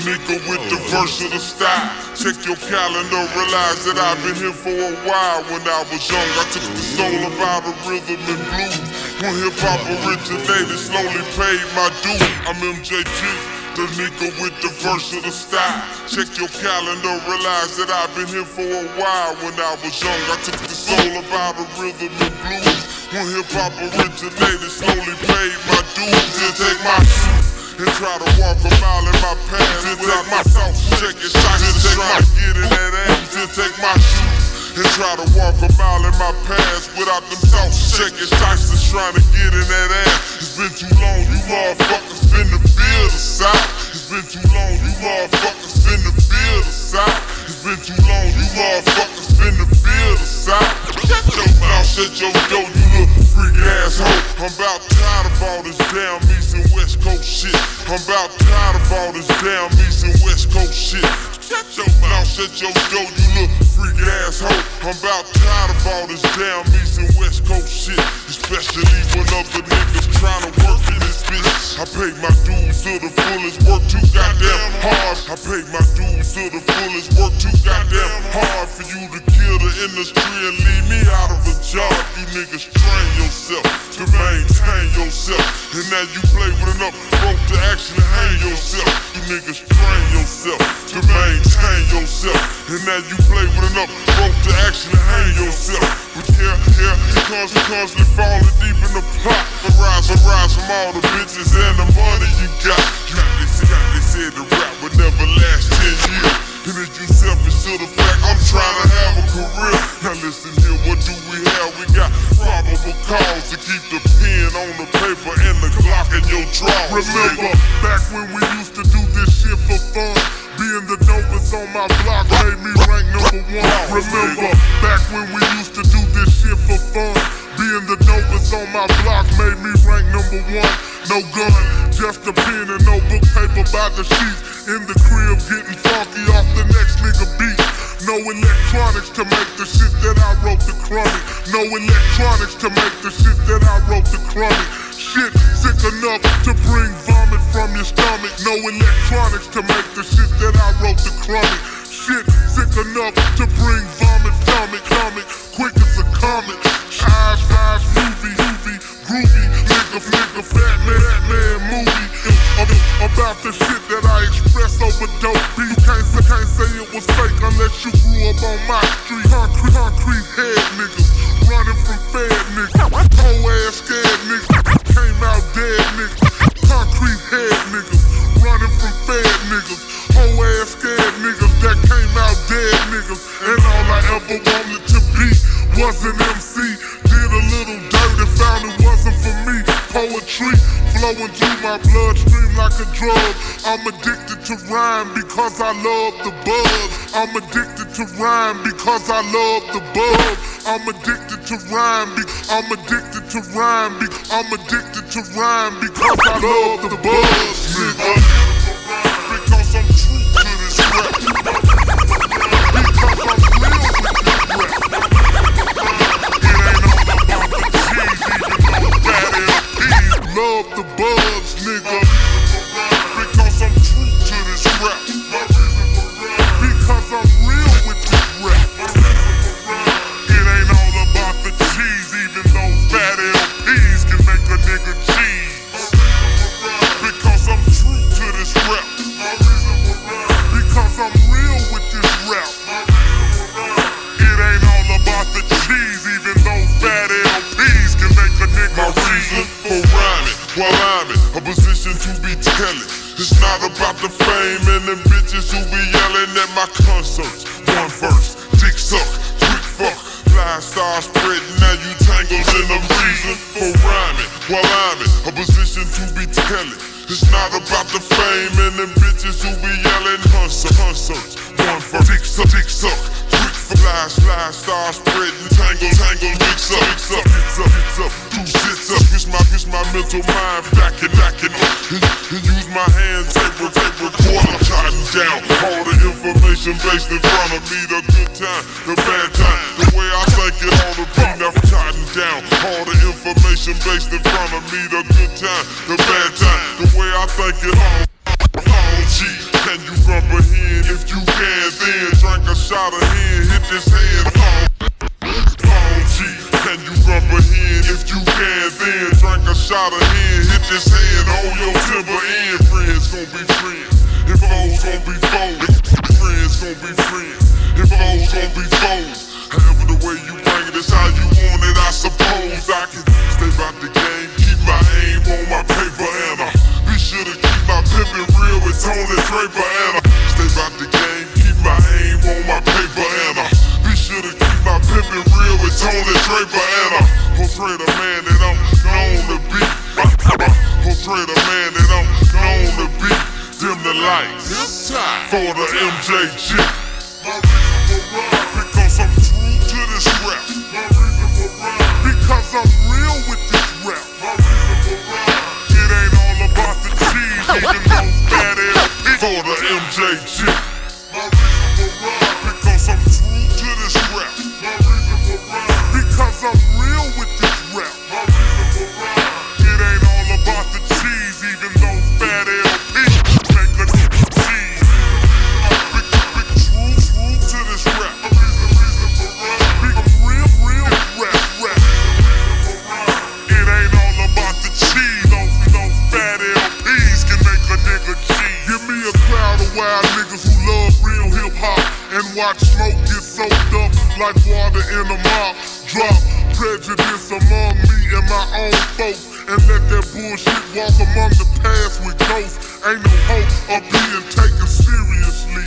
nigga with the versatile style. Check your calendar, realize that I've been here for a while. When I was young, I took the soul about the rhythm and blues. When hip hop originated, slowly paid my due. I'm MJG, the nigga with the versatile style. Check your calendar, realize that I've been here for a while. When I was young, I took the soul about the rhythm and blues. When hip hop originated, slowly paid my dues. And take my and try to walk a mile in my pants. And take my salt, check shots, and try to get in that ass. And take my shoes and try to walk a mile in my pants without them salt, check shots, and trying to get in that ass. It's been too long, you motherfuckers feel the south. It's been too long, you motherfuckers feel the south. It's been too long, you motherfuckers feel the south. Shut your mouth, shut your door, you little freak asshole. I'm about tired of all this damn I'm about tired of all this damn East and West Coast shit. Shut your mouth, shut your door, you little freak asshole. I'm about tired of all this damn East and West Coast shit. Especially when other niggas paid my dues to the fullest, work too goddamn hard. I paid my dues to the fullest, work too goddamn hard for you to kill the industry and leave me out of a job. You niggas train yourself to maintain yourself. And now you play with enough rope to actually hang yourself. You niggas train yourself to maintain yourself. And now you play with enough rope to actually hang yourself. But yeah, yeah, you constantly, constantly falling deep in the pot. Arise, arise from all the bitches and the money you got. You they said, they said the rap would never last 10 years. And if you selfish to the fact I'm trying to have a career. Now listen here, what do we have? We got probable cause to keep the pen on the paper and the Glock in your drawer. Remember, back when we used to do No gun, just a pen and notebook paper by the sheets. In the crib, getting funky off the next nigga beat. No electronics to make the shit that I wrote the chronic. No electronics to make the shit that I wrote the chronic. Shit sick enough to bring vomit from your stomach. No electronics to make the shit that I wrote the chronic. Shit sick enough to bring vomit from it. Comic, quick as a comet. Eyes, eyes, movie, movie, groovy. Nigga, nigga, The shit that I express over dope beat. You can't say, can't say it was fake unless you grew up on my street. Concrete, concrete head niggas running from like a drug. I'm addicted to rhyme because I love the buzz. I'm addicted to rhyme because I love the buzz. I'm addicted to rhyme. Be- I'm addicted to rhyme. Be- I'm addicted to rhyme because I love the buzz, nigga. I'm to. Because I'm real with this love the buzz, It's not about the fame and them bitches who be yelling at my concerts. One verse, dick suck, trick fuck, fly star spreading. Now you tangled in a reason for rhyming while I'm in a position to be telling. It's not about the fame and them bitches who be yelling concert, concerts. One verse, dick suck, dick suck, trick fly, fly star spreading. Tangle, tangle, mix up, mix up, mix up, mix up. Two shits up, bitch my, bitch my mental mind backing and, and down all the information based in front of me. The good time, the bad time, the way I think it on the beat. Now jotting down all the information based in front of me. The good time, the bad time, the way I think it on. Oh, G, can you comprehend? If you can, then drink a shot of hen, hit this hand. A shot of hen, hit this hand. Hold your timber in, friends gon' be friends. And foes gon' be foes. Friends gon' be friends. And foes gon' be foes. However the way you bring it is how you want it, I suppose. I can stay out the game, keep my aim on my paper, and I be sure to keep my pimpin' real with Tony Draper, and I stay out the game, keep my aim on my paper, and I be sure to keep my pimpin' real with Tony Draper, for the MJG. And watch smoke get soaked up like water in a mop. Drop prejudice among me and my own folks and let that bullshit walk among the past with ghosts. Ain't no hope of being taken seriously.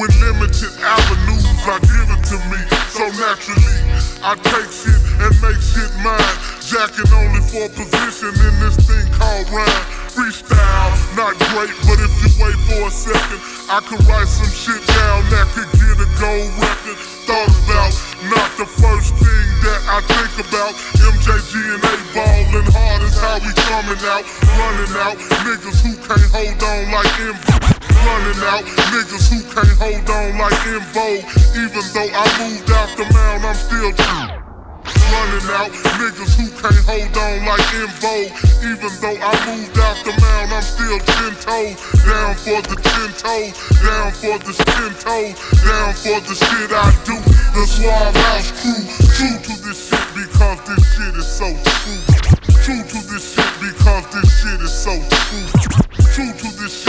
When limited avenues are given to me, so naturally I take shit and make shit mine. Jacking only for position in this thing called rhyme. Freestyle, not great, but if you wait for a second, I could write some shit down that could get a gold record. Thought about, not the first thing that I think about. MJG and A ballin' hard is how we coming out, running out. Niggas who can't hold on like M running out. Niggas who can't hold on like En Vogue. Even though I moved out the mound, I'm still running out. Niggas who can't hold on like in. Even though I moved out the mound, I'm still ten toes down for the ten toes, down for the ten toes, down for the shit I do. The Suave House crew, true to this shit because this shit is so true. True to this shit because this shit is so true. True to this shit